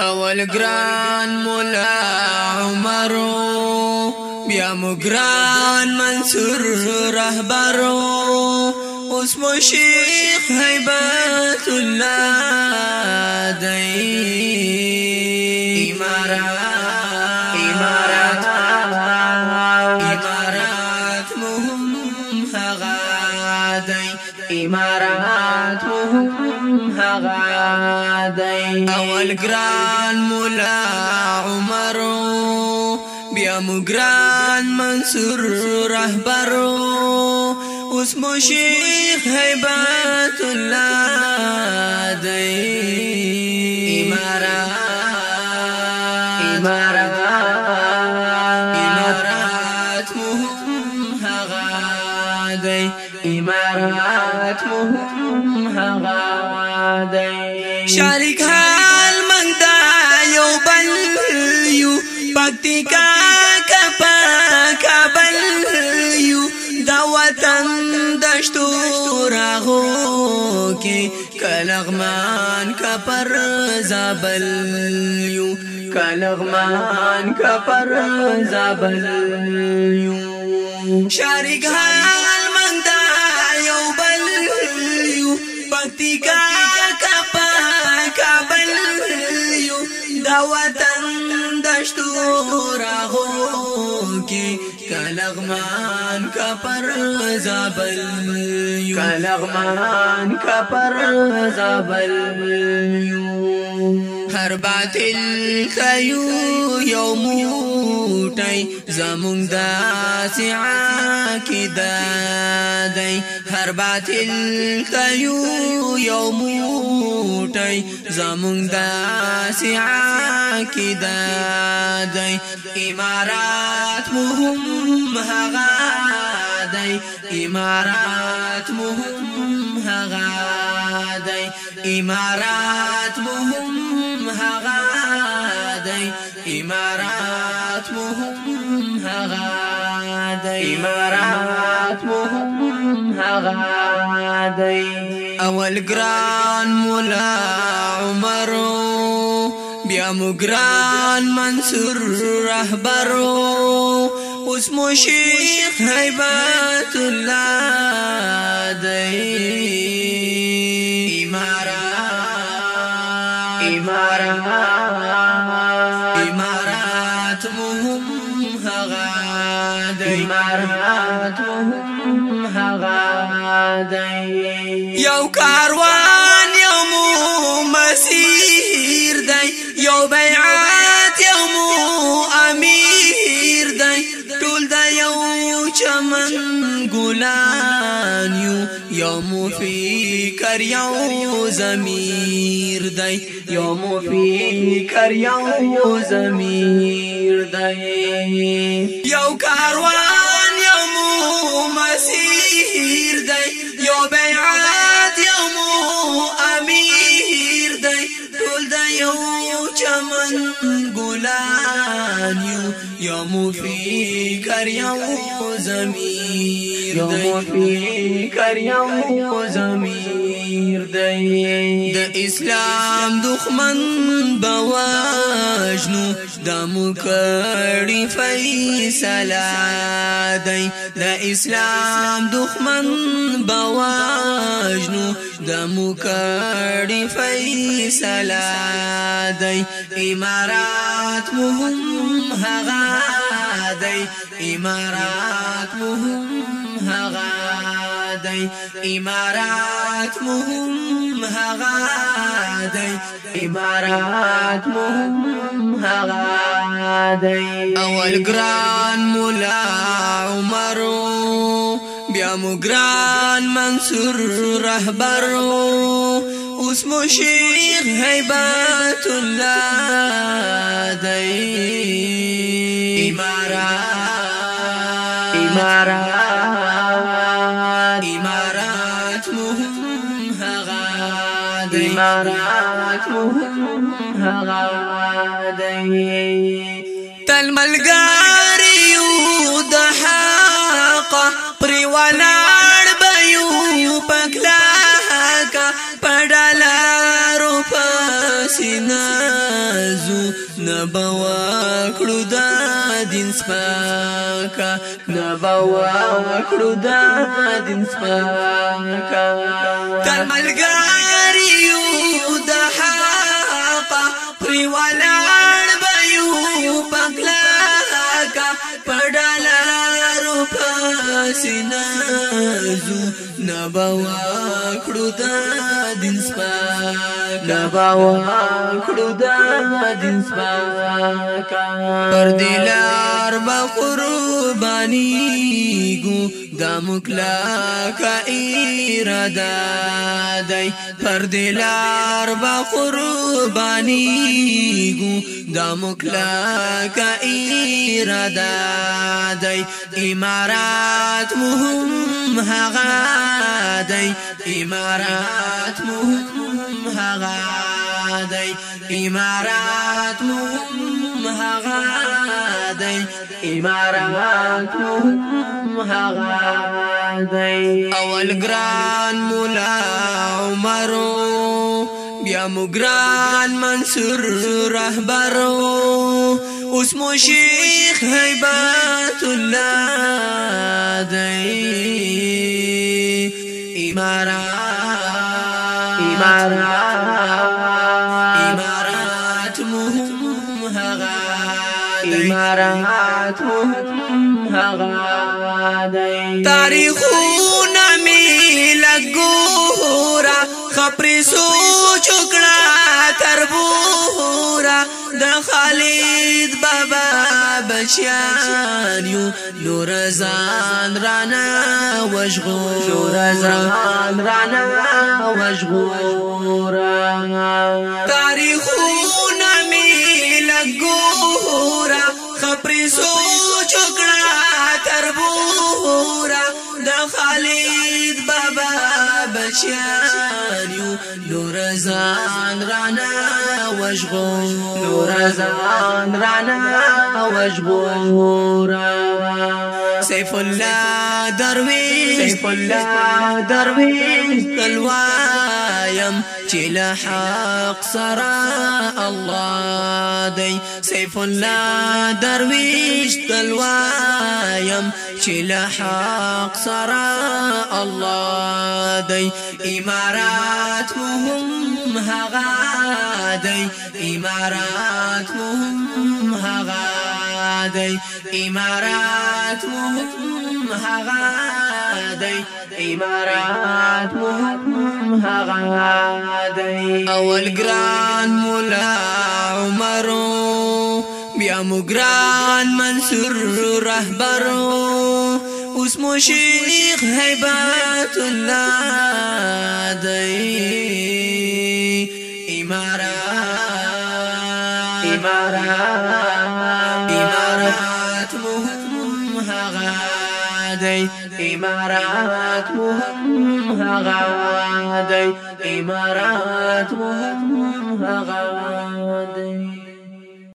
اول گران مولا عمرو بیا مو ګران منصور رهبرو اوس مو شیخ حیبت الله دی امارات گران مولا عمر بیا گران منصور رهبر اوس مو شیخ هیبت الله دی امارات مهم هغا دي امارات هاي یو بل یو پکتیکا کپا کابل یو دا وطن دشتو راغو کې کلغمان کا پر زابل یو کلغمان کا پر زابل یو شارګ حال مندا یو بل یو پکتیکا غرو کی کلغمان کا پر زابل کلغمان کا پر زابل هر باطل خیو یوموٹی زمون دا سعاکی دا هر باطل تیو یو موټی زمونږ د سعا کې دای امارات مهم هغه دای امارات مهم هغه دای امارات مهم هغه دای امارات مهم هغه دای امارات مهم هغه دی اول ګران مولا عمرو بیا مو ګران منصور رهبرو اوس مو شیخ هیبت الله دی امارا امارا یو کاروان یو مو مسیر دی یو بیعت یو مو امیر دی ټول د یو چمن ګلان یو یو مو فکر یو زمیر دی یو مو فکر یو زمیر دی یو کاروان یو چمن ګلان یو یو مفی کر یو زمیر یو مفی کر یو زمیر امیر دی د اسلام دښمن بواجنو د مکړی فیصله دی د اسلام دښمن بواجنو د مکړی فیصله دی امارات مهم هغه دی امارات مهم هغه دی امارات مهم هغه دی امارات مهم هغه دی اول ګران مولا عمر بیا مو ګران منصور رهبر اوس مشیر هیبت الله دی امارات امارات هغه دی تل ملګری یو د حق پر ولاړ به یو پکلا کا پړل رو پسینازو نبوا کړو د دین سپاکا نبوا کړو د دین سپاکا تل ملګری یو سینازو نباوا کړو د دین سپاک نباوا کړو د دین سپاک پر دلار ما قرباني ګو د مکلا کا اراده دای پر دلار ما قرباني ګو د مکلا کا اراده دای امارات امارات مهم هغا دی امارات مهم هغا دی امارات مهم هغا دی امارات مهم هغا دی اول ګران مولا عمرو بیا مو ګران منصور رهبرو اوس شيخ هيبات هیبت الله دی امارات امارات مهم هغا امارات مهم هغا دی تاریخونه می لګورا خبرې سوچ کړه د خالد بابا بچیان یو نور ځان رانا وشغور نور ځان رانا وشغور تاریخونه می لګورا خبرې سوچ کړه بچیان یو نور زان رانا وشغو نور زان رانا وشغو سيف الله درويش سيف الله درويش تلوار يم چې له حق سره الله دی سیف الله درويش تلوا يم چې له حق سره الله دي امارات مهم هغه دی امارات مهم هغه دی امارات مهم هغه دی امارات محکم هغه دی اول ګران مولا عمرو بیا مو ګران منصور رهبرو اوس مو شیخ هیبت الله دی امارات امارات امارات دی امارات مهم هغه دی امارات مهم هغه